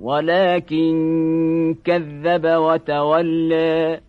ولكن كذب وتولى